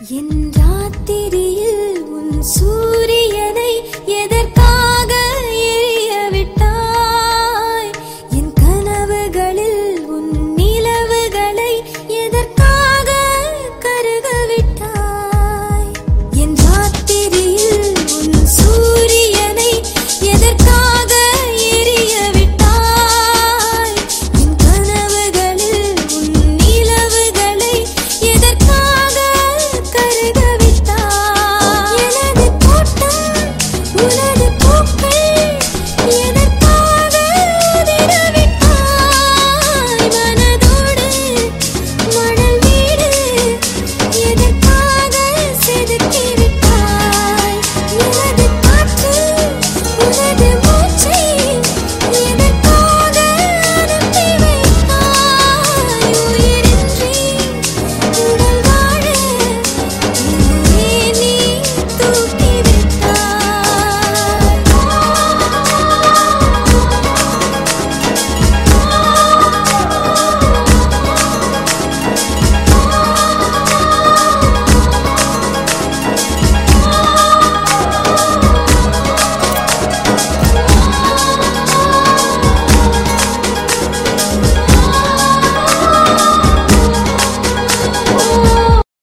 என் ராத்திரியில் உன் சூ